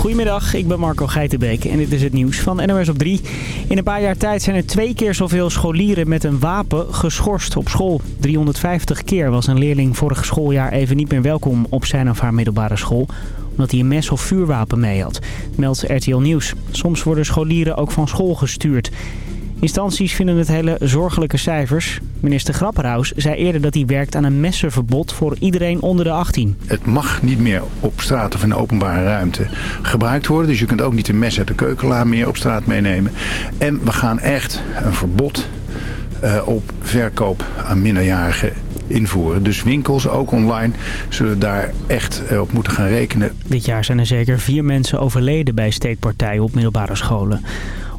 Goedemiddag, ik ben Marco Geitenbeek en dit is het nieuws van NOS op 3. In een paar jaar tijd zijn er twee keer zoveel scholieren met een wapen geschorst op school. 350 keer was een leerling vorig schooljaar even niet meer welkom op zijn of haar middelbare school omdat hij een mes of vuurwapen mee had, meldt RTL Nieuws. Soms worden scholieren ook van school gestuurd. Instanties vinden het hele zorgelijke cijfers. Minister Grapperhaus zei eerder dat hij werkt aan een messenverbod voor iedereen onder de 18. Het mag niet meer op straat of in de openbare ruimte gebruikt worden. Dus je kunt ook niet een mes uit de keukenla meer op straat meenemen. En we gaan echt een verbod uh, op verkoop aan minderjarigen invoeren. Dus winkels, ook online, zullen daar echt uh, op moeten gaan rekenen. Dit jaar zijn er zeker vier mensen overleden bij steekpartijen op middelbare scholen.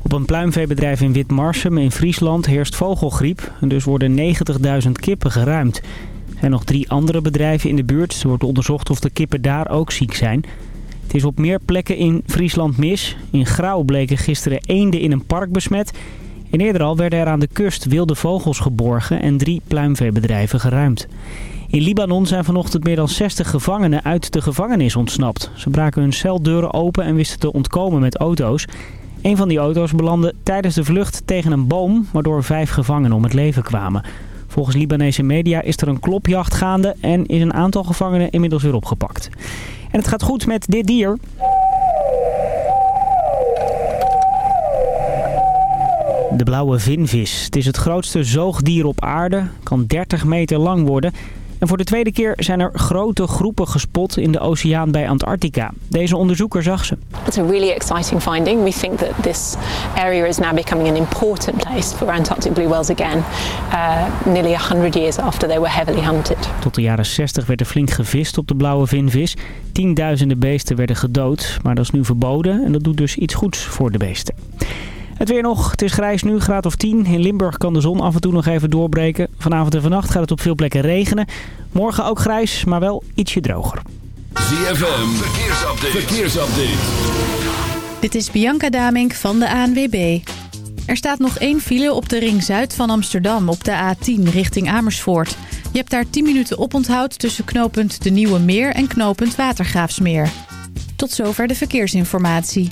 Op een pluimveebedrijf in Witmarsum in Friesland heerst vogelgriep. En dus worden 90.000 kippen geruimd. Er zijn nog drie andere bedrijven in de buurt. Er wordt onderzocht of de kippen daar ook ziek zijn. Het is op meer plekken in Friesland mis. In Grauw bleken gisteren eenden in een park besmet. En eerder al werden er aan de kust wilde vogels geborgen en drie pluimveebedrijven geruimd. In Libanon zijn vanochtend meer dan 60 gevangenen uit de gevangenis ontsnapt. Ze braken hun celdeuren open en wisten te ontkomen met auto's. Een van die auto's belandde tijdens de vlucht tegen een boom, waardoor vijf gevangenen om het leven kwamen. Volgens Libanese media is er een klopjacht gaande en is een aantal gevangenen inmiddels weer opgepakt. En het gaat goed met dit dier. De blauwe vinvis. Het is het grootste zoogdier op aarde, kan 30 meter lang worden en voor de tweede keer zijn er grote groepen gespot in de oceaan bij Antarctica. Deze onderzoeker zag ze. It's a really exciting finding. We think that this area is now becoming an important place for Antarctic blue whales again. Uh, nearly 100 years after they were heavily hunted. Tot de jaren 60 werd er flink gevist op de blauwe vinvis. Tienduizenden beesten werden gedood, maar dat is nu verboden en dat doet dus iets goeds voor de beesten. Het weer nog. Het is grijs nu, graad of 10. In Limburg kan de zon af en toe nog even doorbreken. Vanavond en vannacht gaat het op veel plekken regenen. Morgen ook grijs, maar wel ietsje droger. ZFM, verkeersupdate. verkeersupdate. Dit is Bianca Damink van de ANWB. Er staat nog één file op de ring zuid van Amsterdam op de A10 richting Amersfoort. Je hebt daar 10 minuten oponthoud tussen knooppunt De Nieuwe Meer en knooppunt Watergraafsmeer. Tot zover de verkeersinformatie.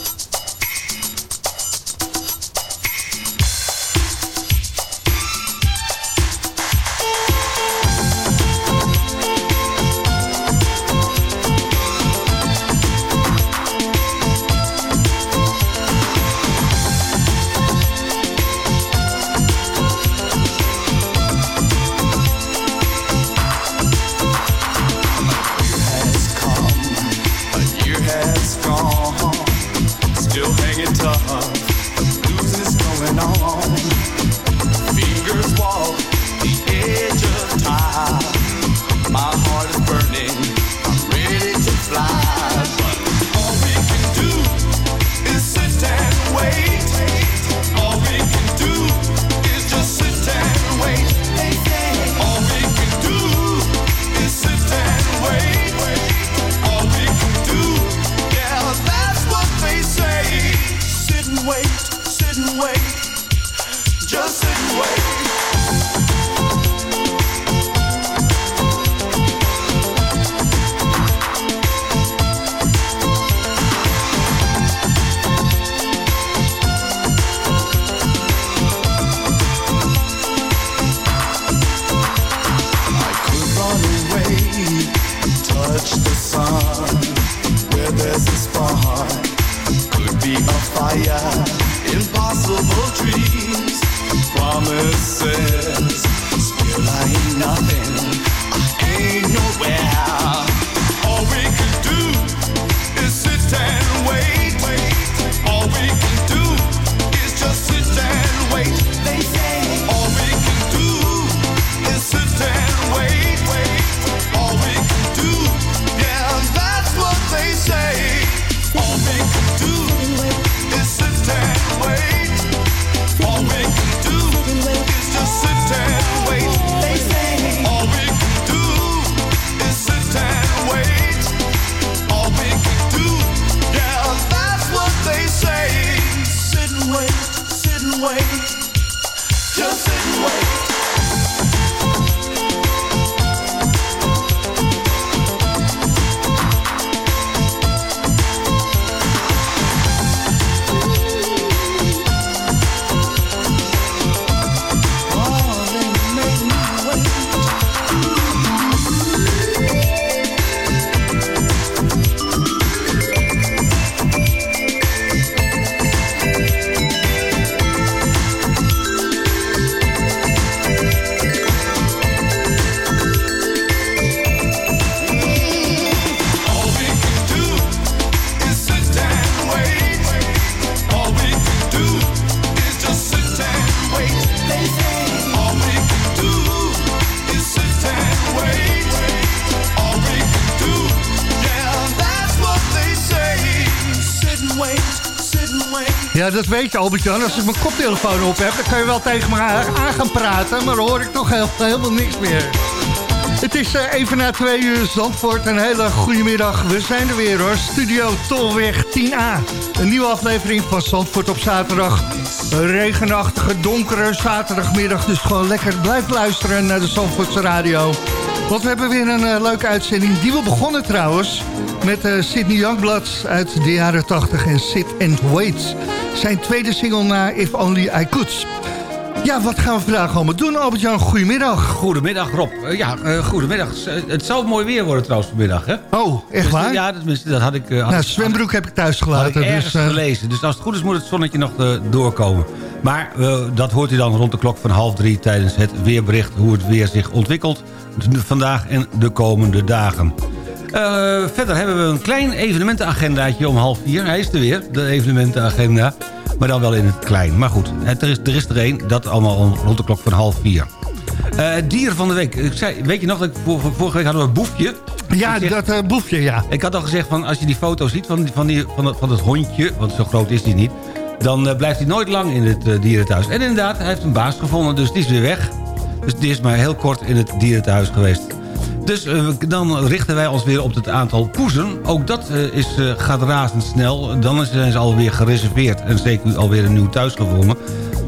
Dat weet je Albert-Jan. Als ik mijn koptelefoon op heb, dan kan je wel tegen me aan aan gaan praten. Maar dan hoor ik toch heel, helemaal niks meer. Het is eh, even na twee uur Zandvoort. Een hele goede middag. We zijn er weer hoor. Studio Tolweg 10A. Een nieuwe aflevering van Zandvoort op zaterdag. Een regenachtige, donkere zaterdagmiddag. Dus gewoon lekker blijf luisteren naar de Zandvoortse radio. Want we hebben weer een eh, leuke uitzending. Die we begonnen trouwens met eh, Sidney Youngblood uit de jaren 80 en Sit and Wait. Zijn tweede single na If Only I Could. Ja, wat gaan we vandaag allemaal doen? Albert-Jan, goedemiddag. Goedemiddag Rob. Eh, ja, eh, goedemiddag. Eh, Het zal mooi weer worden trouwens vanmiddag, hè? Oh, echt Dus, waar? Ja, dat, dat had ik... had nou, ik- zwembroek heb ik thuis ik gelaten. ergens Dus, gelezen. Dus als het goed is moet het zonnetje nog doorkomen. Maar dat hoort u dan rond de klok van half drie tijdens het weerbericht... hoe het weer zich ontwikkelt vandaag en de komende dagen. Eh, verder hebben we een klein evenementenagendaatje om half vier. Hij is er weer, de evenementenagenda. Maar dan wel in het klein. Maar goed, er, is, er is er één. Dat allemaal rond de klok van half vier. Het dier van de week. Ik zei, weet je nog, dat ik, vorige week hadden we een boefje. ja, zeg- dat eh, boefje, ja. ik had al gezegd, van, als je die foto ziet van, die, van, die, van, het, van het hondje... want zo groot is die niet... dan blijft hij nooit lang in het dierenthuis. En inderdaad, hij heeft een baas gevonden, dus die is weer weg. Dus die is maar heel kort in het dierenthuis geweest. Dus eh, dan richten wij ons weer op het aantal poezen. Ook dat eh, is, eh, gaat razendsnel. Dan zijn ze alweer gereserveerd en zeker alweer een nieuw thuis gevonden.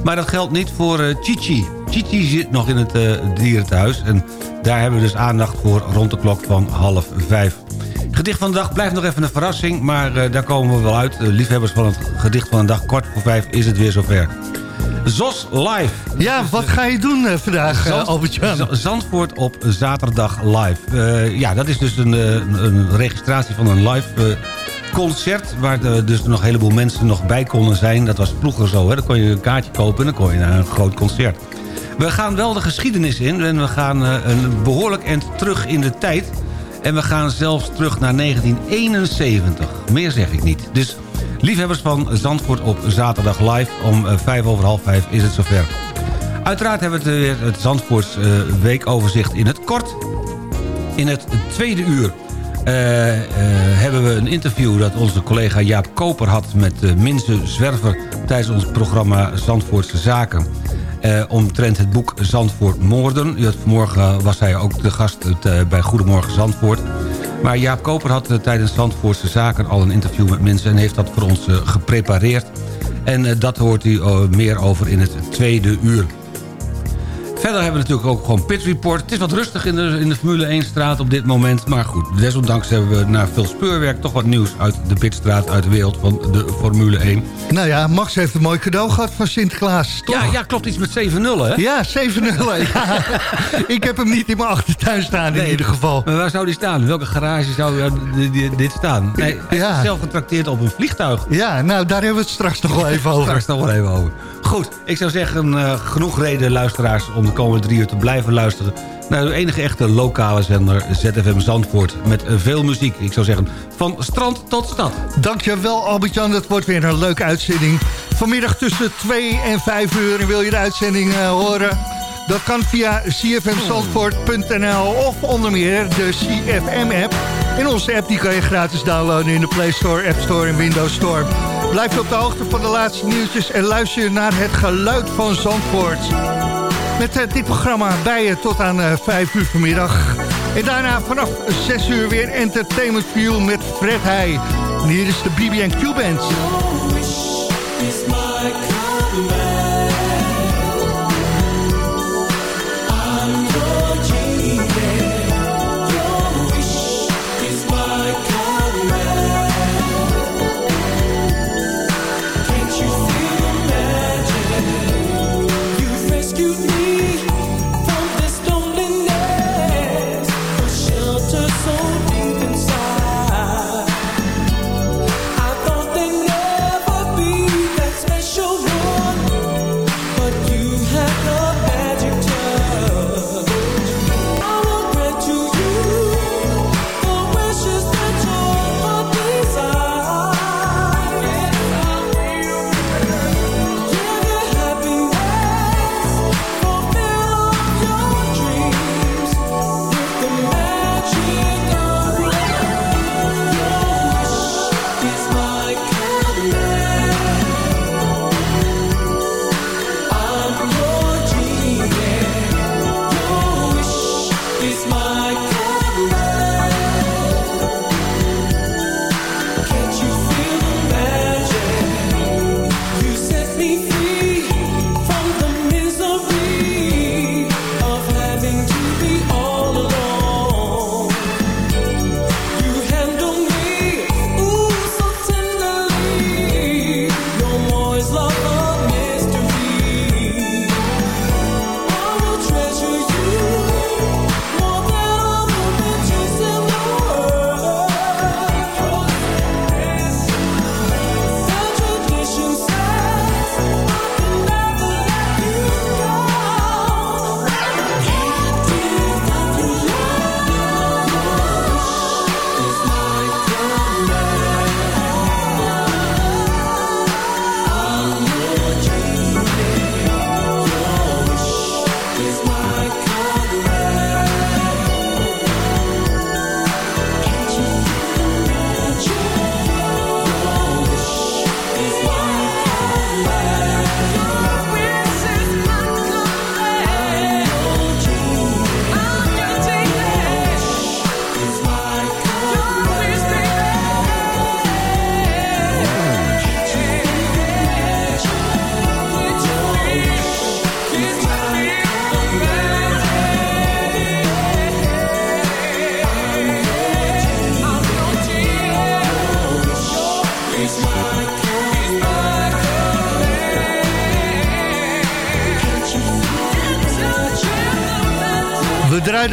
Maar dat geldt niet voor Chichi. Chichi zit nog in het dierenthuis. En daar hebben we dus aandacht voor rond de klok van half vijf. Gedicht van de dag blijft nog even een verrassing, maar daar komen we wel uit. Liefhebbers van het gedicht van de dag, kwart voor vijf is het weer zover. ZOS Live. Ja, wat ga je doen eh, vandaag, eh, Zand- Albert-Jan? Zandvoort op zaterdag live. Eh, ja, dat is dus een, eh, een, registratie van een live eh, concert... waar de, dus nog een heleboel mensen nog bij konden zijn. Dat was vroeger zo, hè? dan kon je een kaartje kopen en dan kon je naar een groot concert. We gaan wel de geschiedenis in en we gaan eh, een behoorlijk eind terug in de tijd... En we gaan zelfs terug naar 1971. Meer zeg ik niet. Dus liefhebbers van Zandvoort op zaterdag live... om eh, vijf over half vijf is het zover. Uiteraard hebben we het, weer het Zandvoorts eh, weekoverzicht in het kort. In het tweede uur eh, eh, hebben we een interview... dat onze collega Jaap Koper had met uh, Minze Zwerver... tijdens ons programma Zandvoortse Zaken. Eh, omtrent het boek Zandvoort Moorden. Vanmorgen was hij ook de gast eh, bij Goedemorgen Zandvoort. Maar Jaap Koper had eh, tijdens Zandvoortse Zaken al een interview met mensen... en heeft dat voor ons eh, geprepareerd. En eh, dat hoort u eh, meer over in het tweede uur. Verder hebben we natuurlijk ook gewoon Pit Report. Het is wat rustig in de, in de Formule 1-straat op dit moment. Maar goed, desondanks hebben we na veel speurwerk... toch wat nieuws uit de pitstraat, uit de wereld van de Formule 1. Nou ja, Max heeft een mooi cadeau gehad van Sinterklaas. Toch? Ja, ja, klopt iets met 7-0, hè? Ja, 7-0. ja. Ik heb hem niet in mijn achtertuin staan in ieder geval. Maar waar zou die staan? In welke garage zou eh, di- di- dit staan? Nee, hij Ja. is zelf getrakteerd op een vliegtuig. Ja, nou daar hebben we het straks nog wel even over. Straks nog wel even over. Goed, ik zou zeggen, eh, genoeg reden luisteraars... om komende drie uur te blijven luisteren... naar de enige echte lokale zender ZFM Zandvoort... met veel muziek. Ik zou zeggen, van strand tot stad. Dankjewel Albert-Jan, dat wordt weer een leuke uitzending. Vanmiddag tussen 2 en 5 uur. Wil je de uitzending eh, horen? Dat kan via cfmzandvoort.nl of onder meer de CFM-app. En onze app die kan je gratis downloaden in de Play Store, App Store en Windows Store. Blijf op de hoogte van de laatste nieuwtjes en luister naar het geluid van Zandvoort. Met eh, dit programma bij je tot aan eh 5 uur vanmiddag. En daarna vanaf 6 uur weer Entertainment View met Fred Heij. Hier is de BB&Q Band.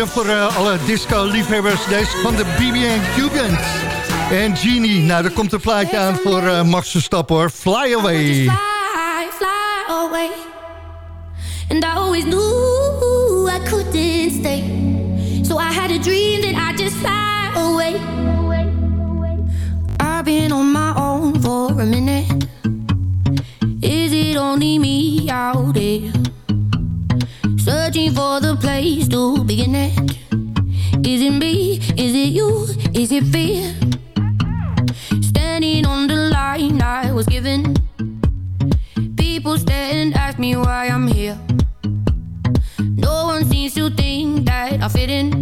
Voor eh, alle disco-liefhebbers deze van de BB&Q Band. En Genie, nou daar komt een plaatje aan voor eh, Max Verstappen hoor. Fly Away. Fly away. And I always knew I couldn't stay. So I had a dream that I just fly away. I've been on my own for a minute. Begin it. Is it me? Is it you? Is it fear? Standing on the line I was given. People stare and ask me why I'm here. No one seems to think that I fit in.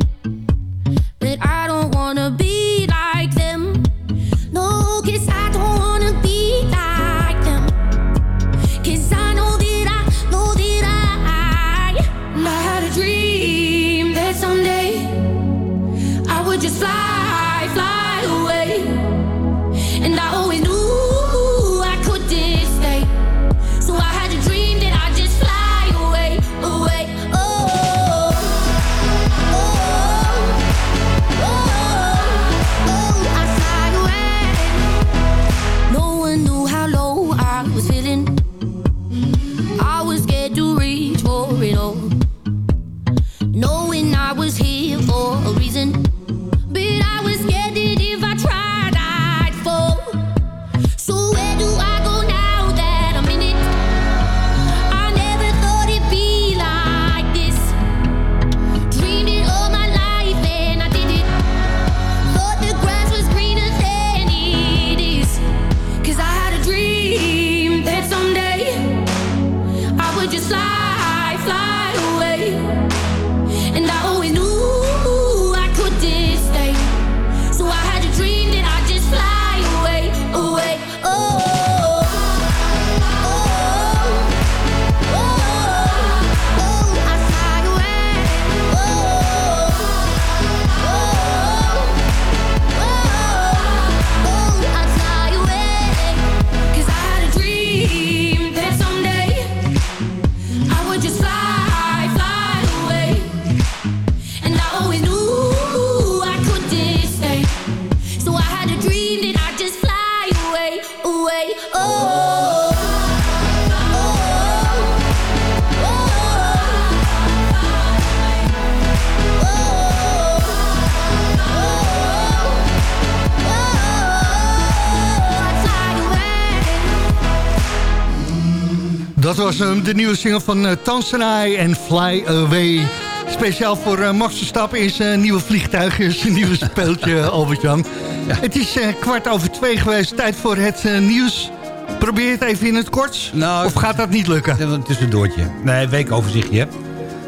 De nieuwe single van uh, Tansenai en Fly Away. Speciaal voor eh, Max Verstappen is een nieuwe vliegtuig, is een nieuwe speeltje, Albert-Jan. Het is eh, kwart over twee geweest, tijd voor het eh, nieuws. Probeer het even in het kort, Nou, of gaat dat niet lukken? Een tussendoortje. Nee, weekoverzichtje.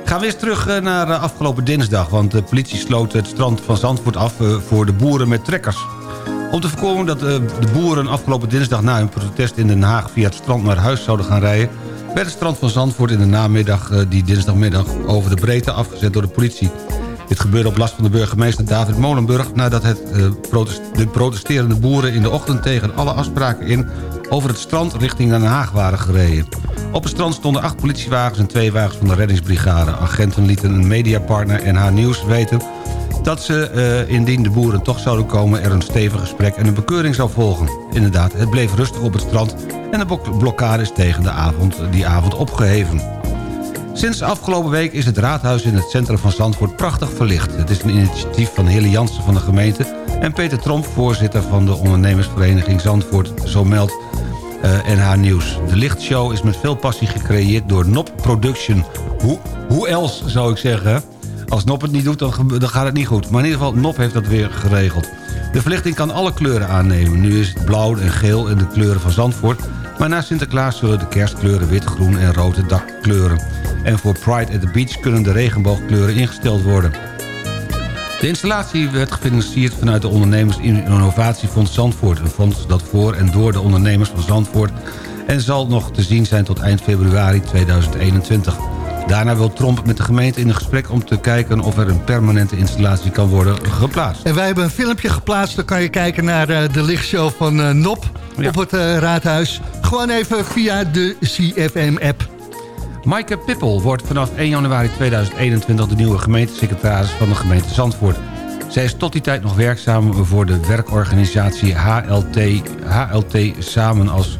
Gaan we eens terug eh, naar eh, afgelopen dinsdag. Want de politie sloot het strand van Zandvoort af eh, voor de boeren met trekkers. Om te voorkomen dat eh, de boeren afgelopen dinsdag na hun protest in Den Haag... via het strand naar huis zouden gaan rijden... werd het strand van Zandvoort in de namiddag, eh, die dinsdagmiddag... over de breedte afgezet door de politie. Dit gebeurde op last van de burgemeester David Molenburg... nadat het, eh, de protesterende boeren in de ochtend tegen alle afspraken in... over het strand richting Den Haag waren gereden. Op het strand stonden acht politiewagens en twee wagens van de reddingsbrigade. Agenten lieten een mediapartner NH Nieuws weten dat ze, eh, indien de boeren toch zouden komen... er een stevig gesprek en een bekeuring zou volgen. Inderdaad, het bleef rustig op het strand... en de blok- blokkade is tegen de avond, die avond opgeheven. Sinds afgelopen week is het raadhuis in het centrum van Zandvoort prachtig verlicht. Het is een initiatief van Hille Jansen van de gemeente... en Peter Tromp, voorzitter van de ondernemersvereniging Zandvoort... zo meldt eh, NH Nieuws. De lichtshow is met veel passie gecreëerd door Nop Production. Hoe, hoe else, zou ik zeggen... Als Nop het niet doet, dan, gaat het niet goed. Maar in ieder geval, Nop heeft dat weer geregeld. De verlichting kan alle kleuren aannemen. Nu is het blauw en geel in de kleuren van Zandvoort. Maar na Sinterklaas zullen de kerstkleuren wit, groen en rood de dakkleuren. En voor Pride at the Beach kunnen de regenboogkleuren ingesteld worden. De installatie werd gefinancierd vanuit de Ondernemers Innovatiefonds Zandvoort. Een fonds dat voor en door de ondernemers van Zandvoort... en zal nog te zien zijn tot eind februari 2021. Daarna wil Tromp met de gemeente in een gesprek om te kijken... of er een permanente installatie kan worden geplaatst. En wij hebben een filmpje geplaatst, dan kan je kijken naar eh, de lichtshow van eh, Nop Ja. op het eh, raadhuis. Gewoon even via de CFM-app. Maaike Pippel wordt vanaf 1 januari 2021 de nieuwe gemeentesecretaris van de gemeente Zandvoort. Zij is tot die tijd nog werkzaam voor de werkorganisatie HLT, HLT samen als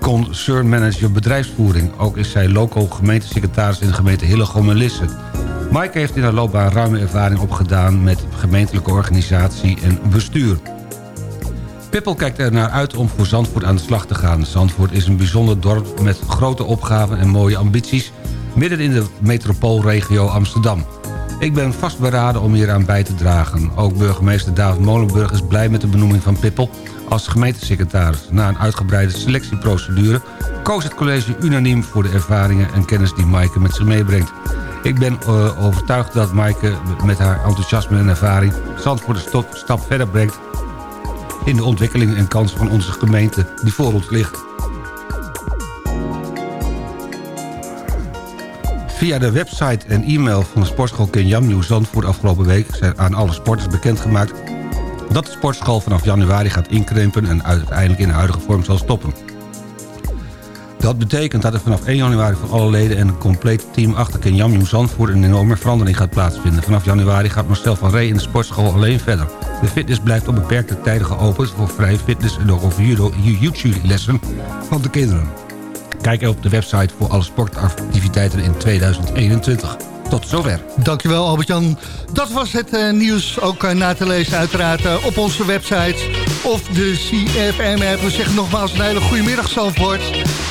concern manager bedrijfsvoering. Ook is zij loco gemeentesecretaris in de gemeente Hillegom en Lisse. Maaike heeft in haar loopbaan ruime ervaring opgedaan met gemeentelijke organisatie en bestuur. Pippel kijkt er naar uit om voor Zandvoort aan de slag te gaan. Zandvoort is een bijzonder dorp met grote opgaven en mooie ambities... midden in de metropoolregio Amsterdam. Ik ben vastberaden om hieraan bij te dragen. Ook burgemeester David Molenburg is blij met de benoeming van Pippel als gemeentesecretaris. Na een uitgebreide selectieprocedure koos het college unaniem voor de ervaringen en kennis die Maaike met zich meebrengt. Ik ben eh, overtuigd dat Maaike met haar enthousiasme en ervaring Zandvoort een stap verder brengt in de ontwikkeling en kansen van onze gemeente die voor ons ligt. Via de website en e-mail van de sportschool Kenyam Nieuw Zandvoort afgelopen week... zijn aan alle sporters bekendgemaakt dat de sportschool vanaf januari gaat inkrimpen... en uiteindelijk in de huidige vorm zal stoppen. Dat betekent dat er vanaf 1 januari voor alle leden en een compleet team achter Kenyam Nieuw Zandvoort... een enorme verandering gaat plaatsvinden. Vanaf januari gaat Marcel van Ree in de sportschool alleen verder. De fitness blijft op beperkte tijden geopend voor vrije fitness... en ook over jiu-jitsu lessen van de kinderen. Kijk op de website voor alle sportactiviteiten in 2021. Tot zover. Dankjewel Albert-Jan. Dat was het eh, nieuws. Ook eh, na te lezen uiteraard eh, op onze website of de CFM-app. We zeggen nogmaals een hele goede middag Zandvoort.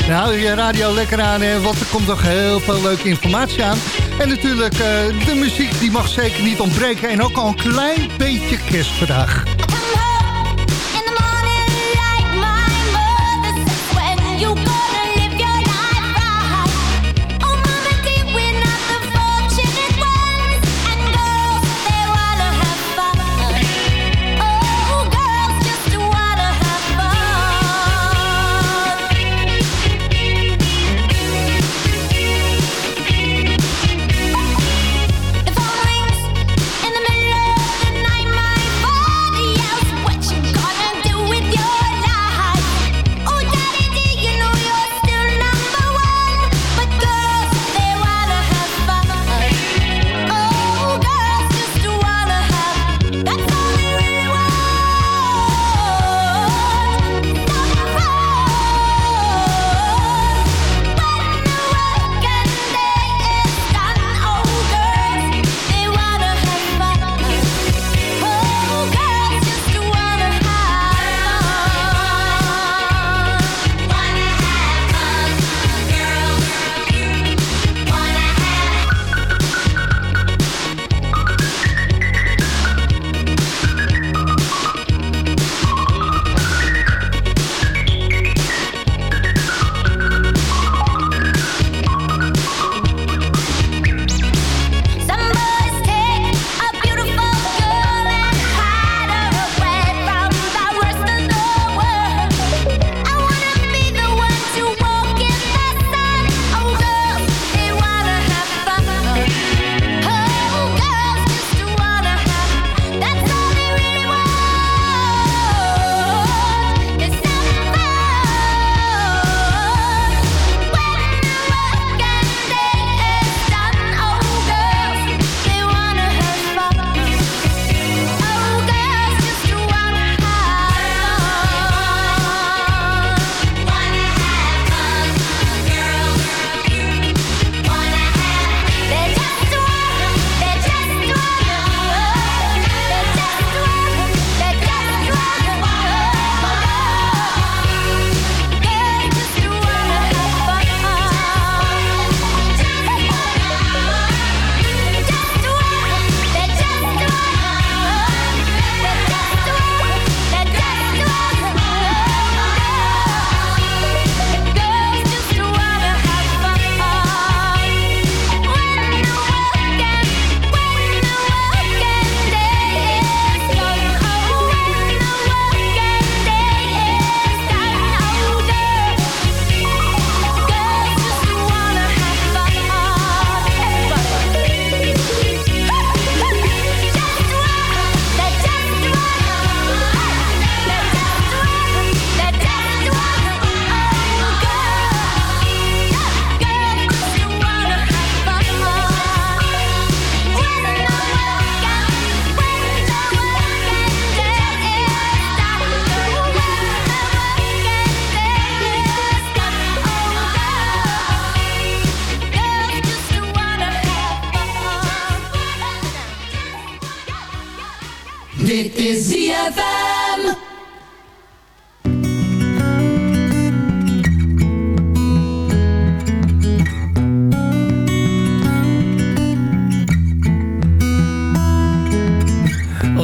Hou je radio lekker aan, hè, want er komt nog heel veel leuke informatie aan. En natuurlijk de muziek, die mag zeker niet ontbreken. En ook al een klein beetje kerst vandaag.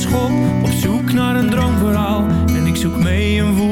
schop, op zoek naar een droomverhaal. En ik zoek mee en voel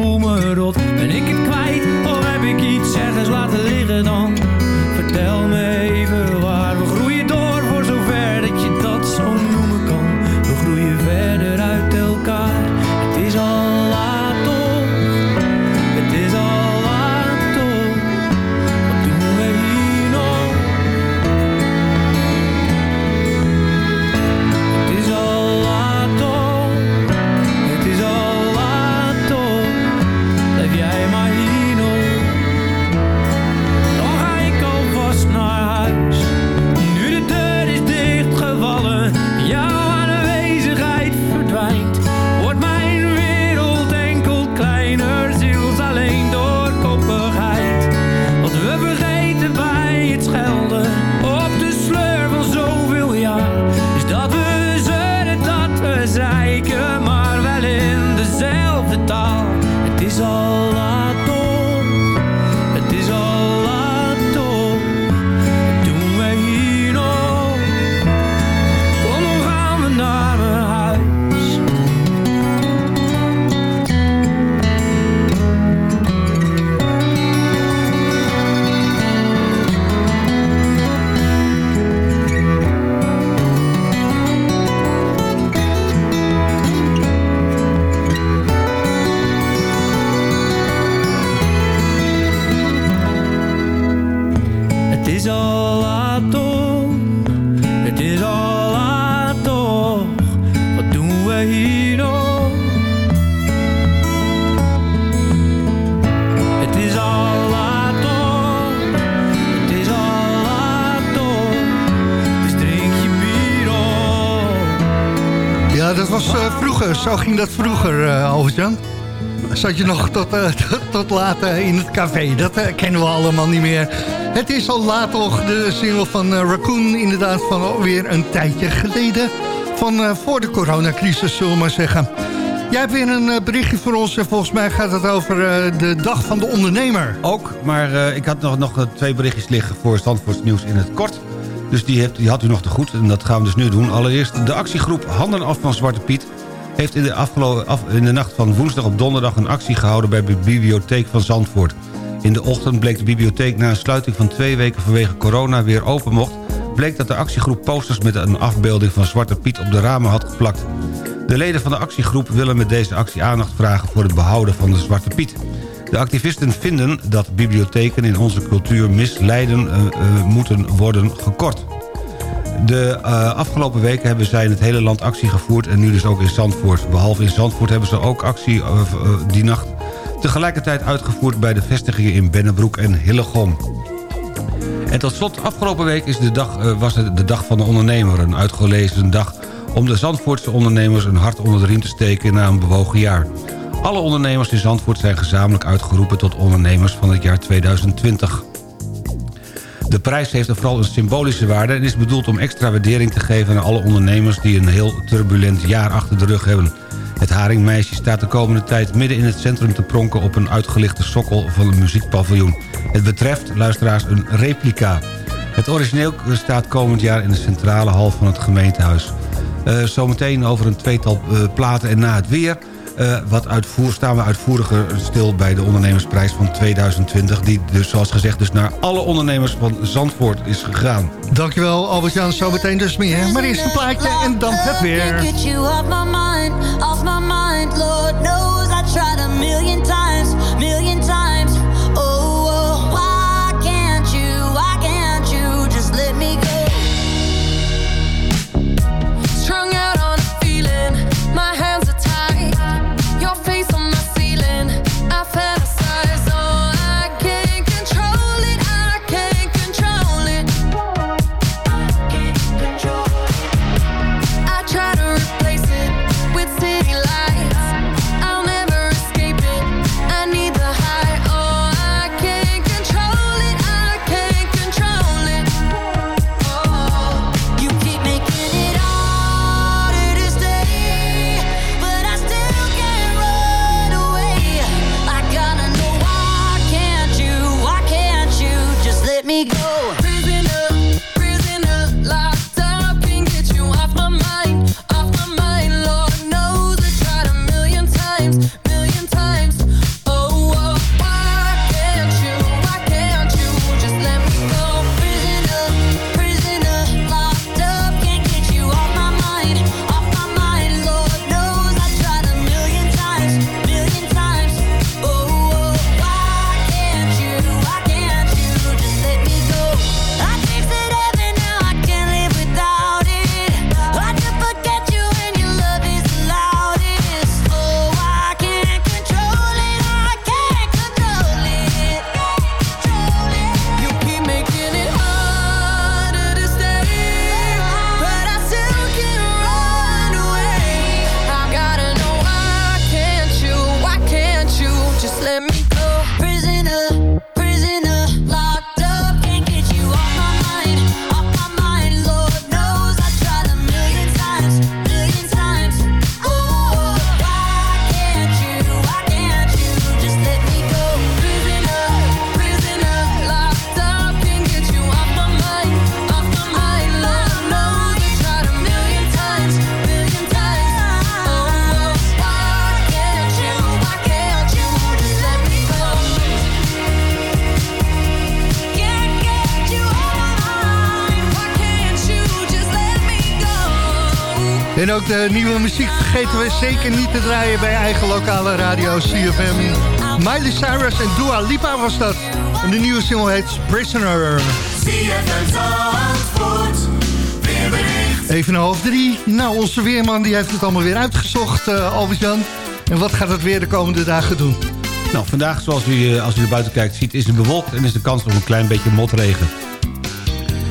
Zat je nog tot, eh, tot, laat eh, in het café. Dat eh, kennen we allemaal niet meer. Het is al laat toch de single van Raccoon. Inderdaad van alweer een tijdje geleden. Van voor de coronacrisis, zullen we maar zeggen. Jij hebt weer een berichtje voor ons. En volgens mij gaat het over de dag van de ondernemer. Ook, maar ik had nog, nog twee berichtjes liggen voor Zandvoorts Nieuws in het kort. Dus die, heeft, die had u nog te goed en dat gaan we dus nu doen. Allereerst de actiegroep Handen af van Zwarte Piet... heeft in de, in de nacht van woensdag op donderdag een actie gehouden... bij de bibliotheek van Zandvoort. In de ochtend bleek de bibliotheek na een sluiting van twee weken vanwege corona weer open mocht... bleek dat de actiegroep posters met een afbeelding van Zwarte Piet op de ramen had geplakt. De leden van de actiegroep willen met deze actie aandacht vragen voor het behouden van de Zwarte Piet. De activisten vinden dat bibliotheken in onze cultuur misleiden eh, eh, moeten worden gekort. De eh, afgelopen weken hebben zij in het hele land actie gevoerd... en nu dus ook in Zandvoort. Behalve in Zandvoort hebben ze ook actie eh, eh, die nacht... tegelijkertijd uitgevoerd bij de vestigingen in Bennebroek en Hillegom. En tot slot, afgelopen week is de dag, was het de dag van de ondernemer. Een uitgelezen dag om de Zandvoortse ondernemers een hart onder de riem te steken na een bewogen jaar. Alle ondernemers in Zandvoort zijn gezamenlijk uitgeroepen tot ondernemers van het jaar 2020. De prijs heeft vooral een symbolische waarde... en is bedoeld om extra waardering te geven aan alle ondernemers... die een heel turbulent jaar achter de rug hebben. Het Haringmeisje staat de komende tijd midden in het centrum te pronken... op een uitgelichte sokkel van een muziekpaviljoen. Het betreft, luisteraars, een replica. Het origineel staat komend jaar in de centrale hal van het gemeentehuis. Eh, zometeen over een tweetal eh, platen en na het weer... eh, wat uitvoer, staan we uitvoeriger stil bij de ondernemersprijs van 2020... die dus zoals gezegd dus naar alle ondernemers van Zandvoort is gegaan. Dankjewel Albert-Jan, zometeen dus meer. Maar eerst een plaatje en dan het weer. Get you off my mind, off my mind. Lord knows I tried a million times, De nieuwe muziek vergeten we zeker niet te draaien bij eigen lokale radio CFM. Miley Cyrus en Dua Lipa was dat. En de nieuwe single heet Prisoner. Even een half drie. Nou, onze weerman die heeft het allemaal weer uitgezocht, uh, Albert-Jan. En wat gaat het weer de komende dagen doen? Nou, vandaag, zoals u, eh, als u naar buiten kijkt, ziet, is het bewolkt... en is de kans op een klein beetje motregen.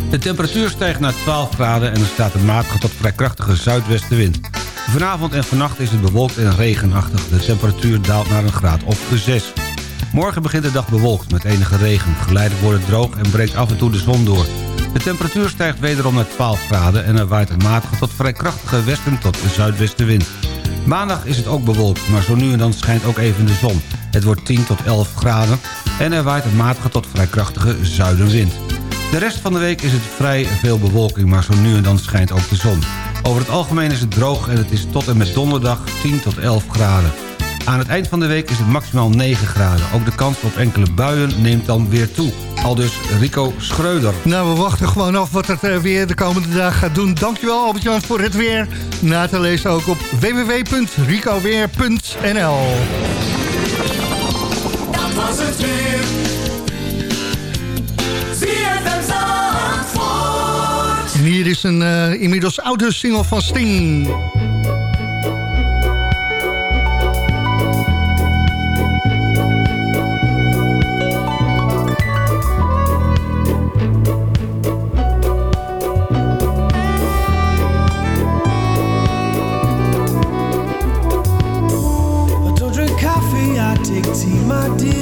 De temperatuur stijgt naar 12 graden en er staat een matige tot vrij krachtige zuidwestenwind. Vanavond en vannacht is het bewolkt en regenachtig. De temperatuur daalt naar een graad of 6. Morgen begint de dag bewolkt met enige regen. Geleidelijk wordt het droog en breekt af en toe de zon door. De temperatuur stijgt wederom naar 12 graden... en er waait een matige tot vrij krachtige westen tot zuidwestenwind. Maandag is het ook bewolkt, maar zo nu en dan schijnt ook even de zon. Het wordt 10 tot 11 graden en er waait een matige tot vrij krachtige zuidenwind. De rest van de week is het vrij veel bewolking, maar zo nu en dan schijnt ook de zon. Over het algemeen is het droog en het is tot en met donderdag 10 tot 11 graden. Aan het eind van de week is het maximaal 9 graden. Ook de kans op enkele buien neemt dan weer toe. Al dus Rico Schreuder. Nou, we wachten gewoon af wat het eh, weer de komende dag gaat doen. Dankjewel Albert-Jan voor het weer. Na te lezen ook op www.ricoweer.nl Dat was het weer. Hier is een uh, inmiddels oude single van Sting. I drink coffee, I take tea, my dear.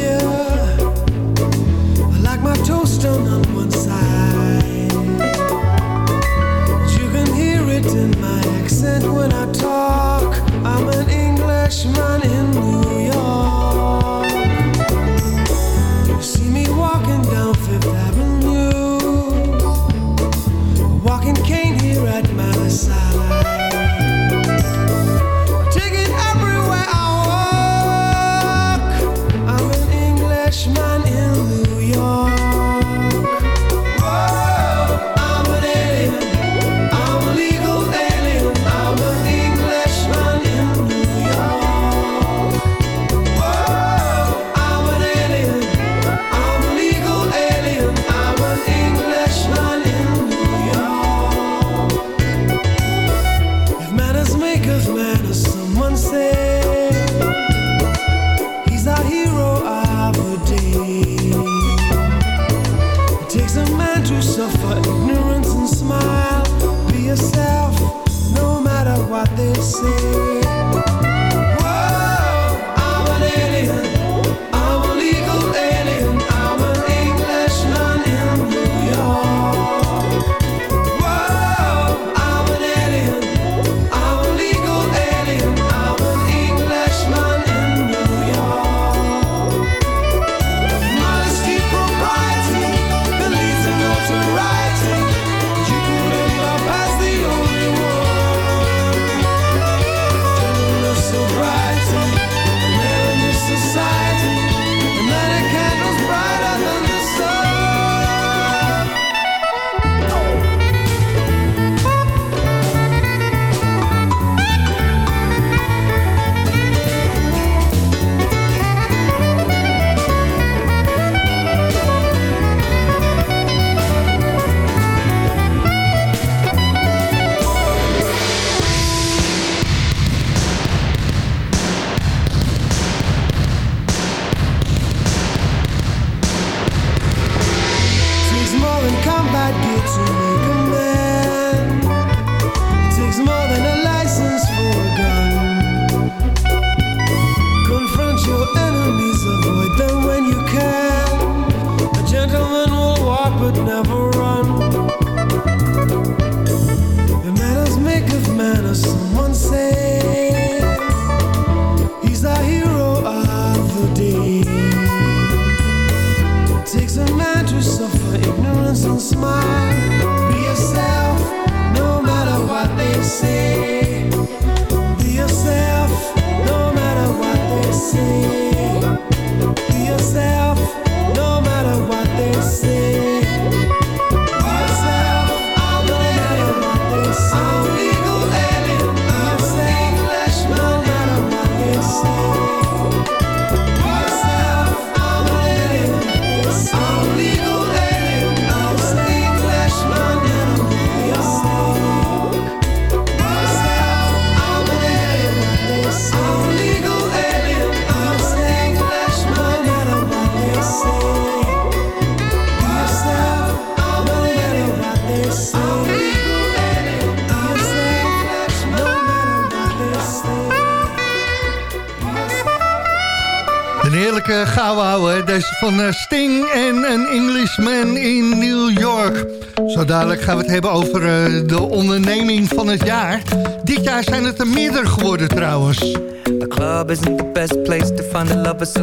Van eh, Sting en een Englishman in New York. Zo dadelijk gaan we het hebben over eh, de onderneming van het jaar. Dit jaar zijn het er meerdere geworden trouwens. The best place to find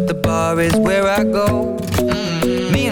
the bar is where I go. And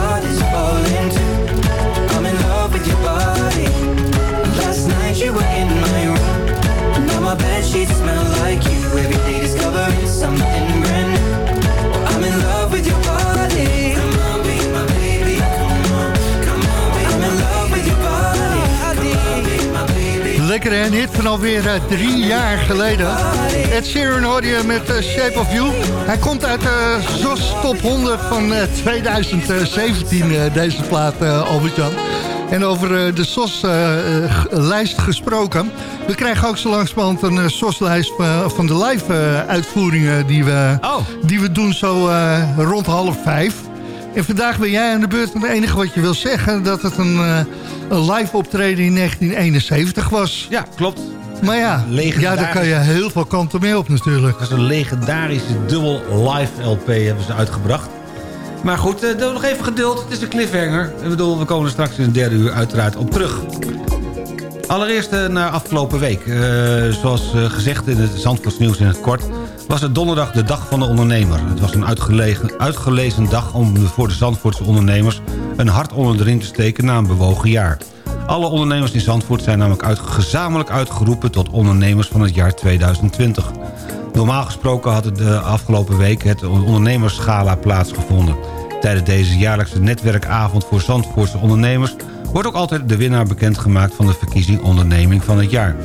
sheets smell like you. Every day discovering something brand new. I'm in love with your body. Come on, be my baby. Come on, come on, be I'm in love with your body. Come on, be my baby. Lekker een hit van alweer eh, drie jaar geleden. Ed Sheeran hoorde met eh, Shape of You. Hij komt uit de ZOS Top 100 van eh, 2017, eh, deze plaat, Albert-Jan. En over eh, de SOS-lijst gesproken. We krijgen ook zo langzamerhand een eh, SOS-lijst van, de live-uitvoeringen... die, we, die we doen zo eh, rond half vijf. En vandaag ben jij aan de beurt. En het enige wat je wil zeggen... dat het een, eh, een live optreden in 1971 was. Ja, klopt. Maar ja, ja, daar kan je heel veel kanten mee op natuurlijk. Dat is een legendarische dubbel live LP hebben ze uitgebracht. Maar goed, doe nog even geduld. Het is een cliffhanger. Ik bedoel, we komen er straks in het derde uur uiteraard op terug. Allereerst eh, naar afgelopen week. Eh, zoals gezegd in het Zandvoorts nieuws in het kort... was het donderdag de dag van de ondernemer. Het was een uitgelezen dag om voor de Zandvoortse ondernemers... een hart onder de riem te steken na een bewogen jaar. Alle ondernemers in Zandvoort zijn namelijk gezamenlijk uitgeroepen... tot ondernemers van het jaar 2020. Normaal gesproken had het de afgelopen week het ondernemerschala plaatsgevonden. Tijdens deze jaarlijkse netwerkavond voor Zandvoortse ondernemers... wordt ook altijd de winnaar bekendgemaakt van de verkiezing onderneming van het jaar.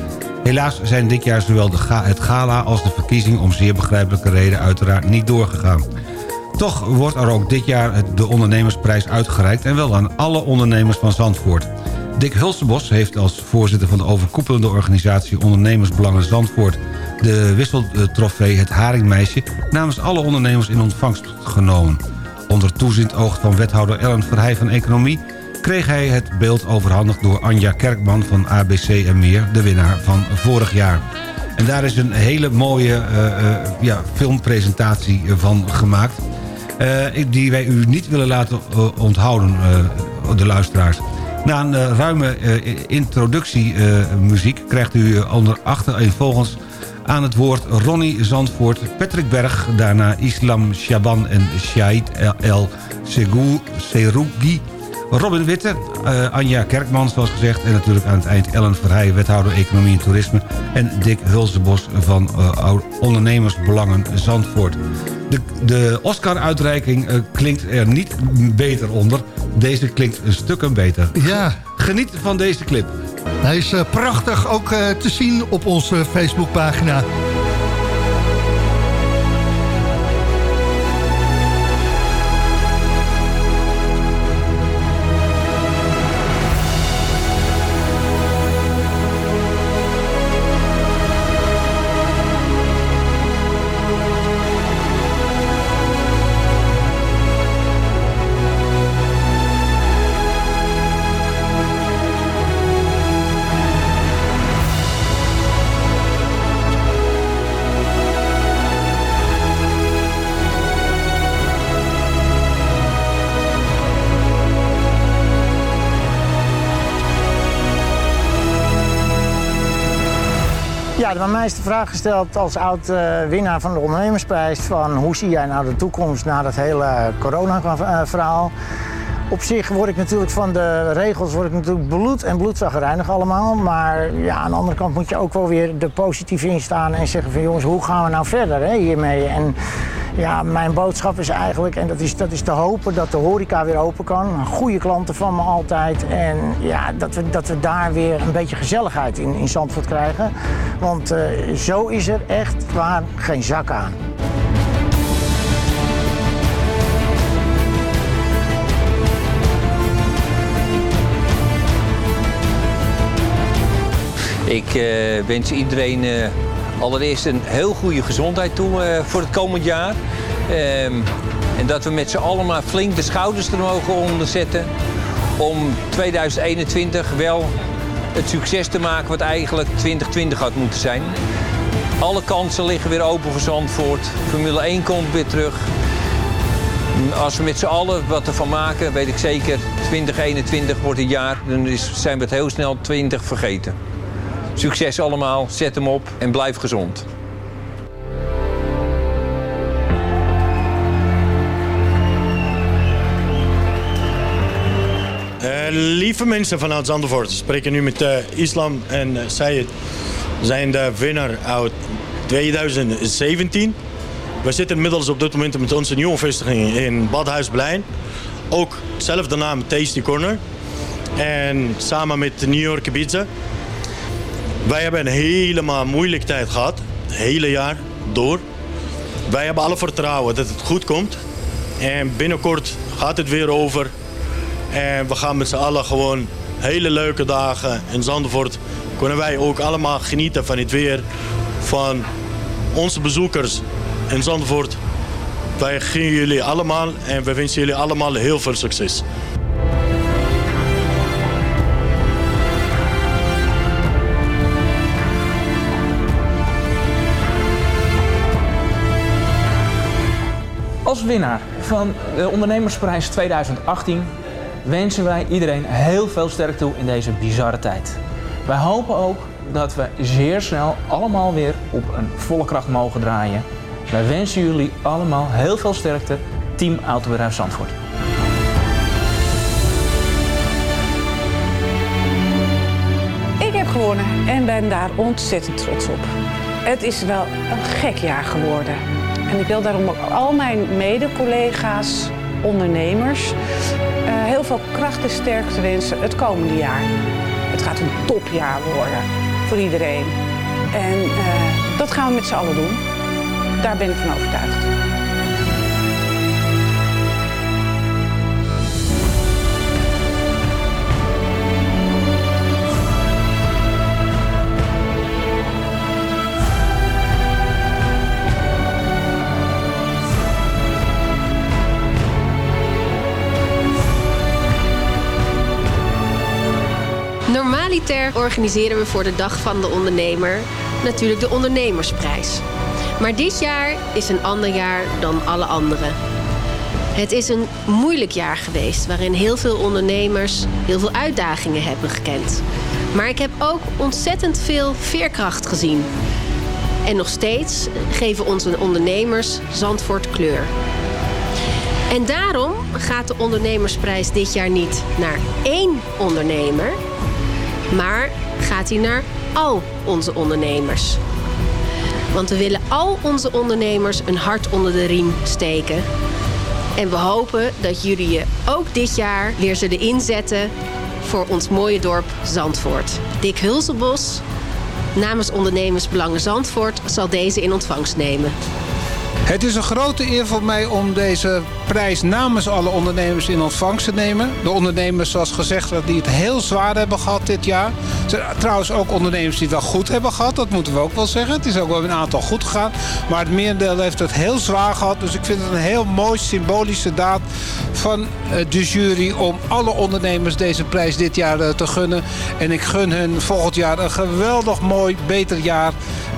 Helaas zijn dit jaar zowel het gala als de verkiezing... om zeer begrijpelijke reden uiteraard niet doorgegaan. Toch wordt er ook dit jaar de ondernemersprijs uitgereikt... en wel aan alle ondernemers van Zandvoort. Dick Hulsebos heeft als voorzitter van de overkoepelende organisatie Ondernemersbelangen Zandvoort de wisseltrofee Het Haringmeisje namens alle ondernemers in ontvangst genomen. Onder toezicht oog van wethouder Ellen Verheij van Economie kreeg hij het beeld overhandigd door Anja Kerkman van ABC en meer, de winnaar van vorig jaar. En daar is een hele mooie eh, eh, ja, filmpresentatie van gemaakt. eh, die wij u niet willen laten onthouden, de luisteraars. Na een eh, ruime eh, introductiemuziek krijgt u eh, onder achtereenvolgens aan het woord Ronnie Zandvoort, Patrick Berg... daarna Islam Shaban en Shahid El Segou Serougi... Robin Witte, eh, Anja Kerkman zoals gezegd... en natuurlijk aan het eind Ellen Verheij, wethouder Economie en Toerisme... en Dick Hulsebos van eh, Ondernemersbelangen Zandvoort. De, de Oscar-uitreiking eh, klinkt er niet beter onder. Deze klinkt een stukken beter. Ja. Geniet van deze clip. Hij is eh, prachtig ook eh, te zien op onze Facebookpagina. Bij mij is de vraag gesteld als oud-winnaar van de ondernemersprijs... van hoe zie jij nou de toekomst na dat hele corona-verhaal? Op zich word ik natuurlijk van de regels word ik natuurlijk bloed en bloedzagrijnig allemaal. Maar ja, aan de andere kant moet je ook wel weer er positief in staan en zeggen van jongens, hoe gaan we nou verder hè, hiermee? En ja, mijn boodschap is eigenlijk, en dat is, dat is te hopen dat de horeca weer open kan. Goede klanten van me altijd. En ja, dat we, dat we daar weer een beetje gezelligheid in, in Zandvoort krijgen. Want eh, zo is er echt waar geen zak aan. Ik eh, wens iedereen eh, allereerst een heel goede gezondheid toe eh, voor het komend jaar. Ehm, en dat we met z'n allen maar flink de schouders er mogen onder zetten. Om 2021 wel het succes te maken wat eigenlijk 2020 had moeten zijn. Alle kansen liggen weer open voor Zandvoort. Formule 1 komt weer terug. Als we met z'n allen wat ervan maken, weet ik zeker, 2021 wordt een jaar. Dan zijn we het heel snel 20 vergeten. Succes allemaal, zet hem op en blijf gezond. Eh, lieve mensen vanuit Zandvoort, spreken nu met eh, Islam en uh, Sayed. zijn de winnaar uit 2017. We zitten inmiddels op dit moment met onze nieuwe vestiging in Badhuisplein. Ook hetzelfde naam Tasty Corner. En samen met New York Pizza. Wij hebben een helemaal moeilijke tijd gehad. Het hele jaar door. Wij hebben alle vertrouwen dat het goed komt. En binnenkort gaat het weer over. En we gaan met z'n allen gewoon hele leuke dagen in Zandvoort. Kunnen wij ook allemaal genieten van het weer. Van onze bezoekers in Zandvoort. Wij gunnen jullie allemaal en we wensen jullie allemaal heel veel succes. Winnaar van de Ondernemersprijs 2018 wensen wij iedereen heel veel sterkte toe in deze bizarre tijd. Wij hopen ook dat we zeer snel allemaal weer op een volle kracht mogen draaien. Wij wensen jullie allemaal heel veel sterkte, Team Autobedrijf Zandvoort. Ik heb gewonnen en ben daar ontzettend trots op. Het is wel een gek jaar geworden. En ik wil daarom ook al mijn mede-collega's, ondernemers, eh, heel veel kracht en sterkte wensen het komende jaar. Het gaat een topjaar worden. voor iedereen. En eh, dat gaan we met z'n allen doen. Daar ben ik van overtuigd. Organiseren we voor de Dag van de Ondernemer natuurlijk de Ondernemersprijs. Maar dit jaar is een ander jaar dan alle andere. Het is een moeilijk jaar geweest waarin heel veel ondernemers heel veel uitdagingen hebben gekend. Maar ik heb ook ontzettend veel veerkracht gezien. En nog steeds geven onze ondernemers Zandvoort kleur. En daarom gaat de ondernemersprijs dit jaar niet naar één ondernemer, maar gaat hij naar al onze ondernemers. Want we willen al onze ondernemers een hart onder de riem steken. En we hopen dat jullie je ook dit jaar weer zullen inzetten voor ons mooie dorp Zandvoort. Dick Hulselbos namens Ondernemersbelangen Zandvoort zal deze in ontvangst nemen. Het is een grote eer voor mij om deze prijs namens alle ondernemers in ontvangst te nemen. De ondernemers, zoals gezegd, die het heel zwaar hebben gehad dit jaar. Trouwens ook ondernemers die het wel goed hebben gehad. Dat moeten we ook wel zeggen. Het is ook wel een aantal goed gegaan. Maar het merendeel heeft het heel zwaar gehad. Dus ik vind het een heel mooi symbolische daad van eh, de jury... om alle ondernemers deze prijs dit jaar eh, te gunnen. En ik gun hun volgend jaar een geweldig mooi, beter jaar...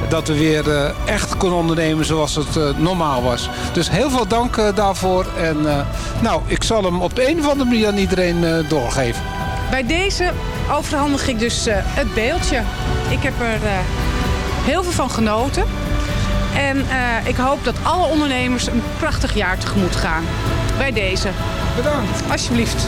dat we weer eh, echt kunnen ondernemen zoals het eh, normaal was. Dus heel veel dank eh, daarvoor. En eh, nou, ik zal hem op de een of andere manier aan iedereen eh, doorgeven. Bij deze overhandig ik dus het beeldje. Ik heb er heel veel van genoten. En ik hoop dat alle ondernemers een prachtig jaar tegemoet gaan. Bij deze. Bedankt. Alsjeblieft.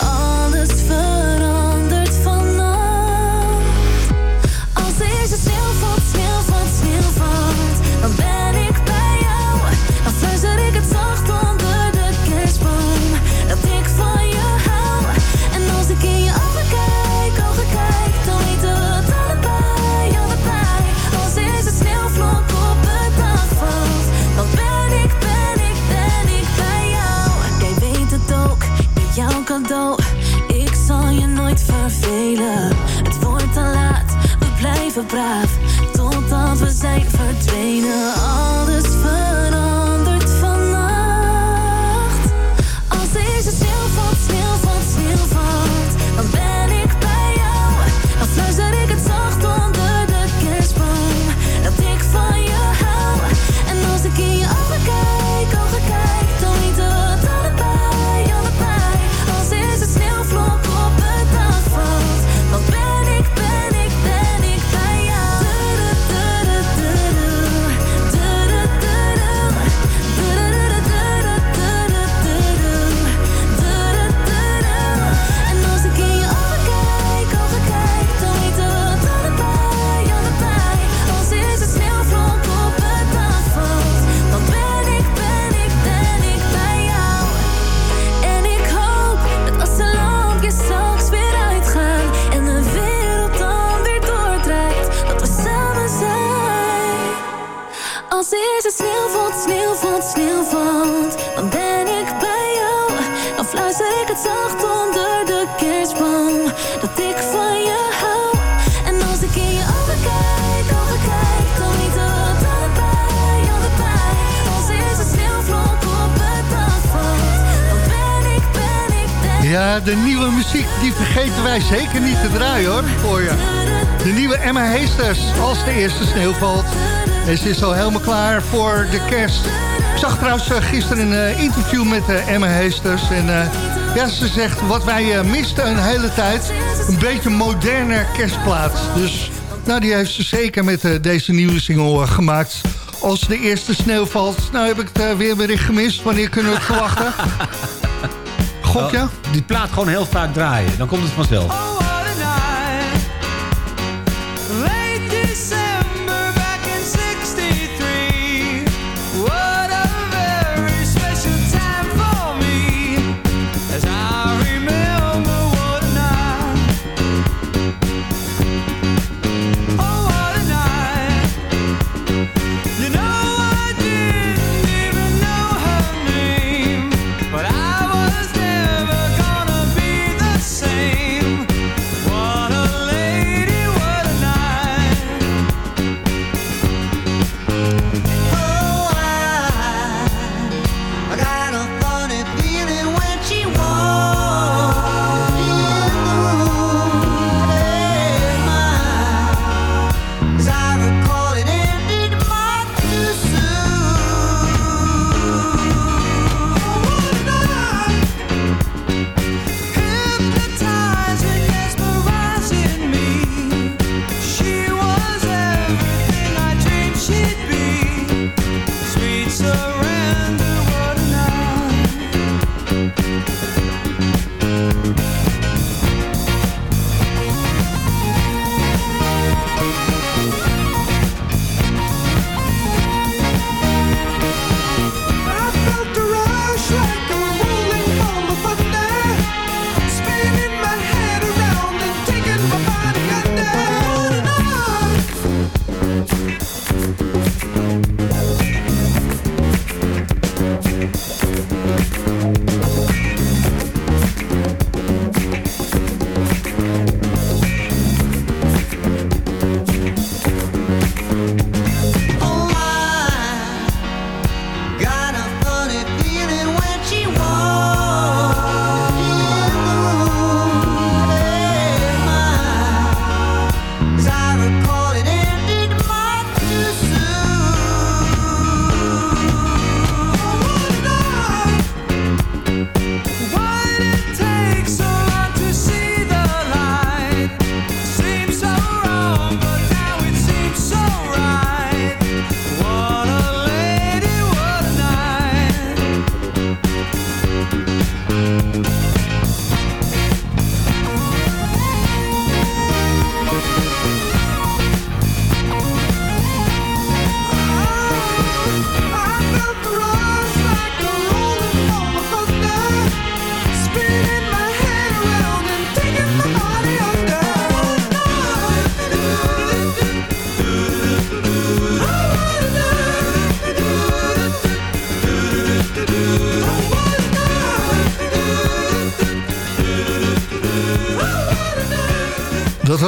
Ja, de nieuwe muziek, die vergeten wij zeker niet te draaien hoor, voor je. De nieuwe Emma Heesters, als de eerste sneeuw valt. En ze is al helemaal klaar voor de kerst. Ik zag trouwens eh, gisteren een eh, interview met eh, Emma Heesters. En ja, ze zegt, wat wij misten een hele tijd, een beetje moderne kerstplaat. Dus nou, die heeft ze zeker met deze nieuwe single gemaakt. Als de eerste sneeuw valt. Nou heb ik het weer bericht gemist. Wanneer kunnen we het verwachten? Gok? Oh, die plaat gewoon heel vaak draaien. Dan komt het vanzelf.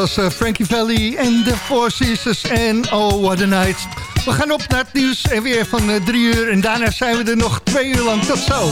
Was eh, Frankie Valley en de Four Seasons en Oh What a Night. We gaan op naar het nieuws en weer van eh, drie uur. En daarna zijn we er nog twee uur lang. Tot zo.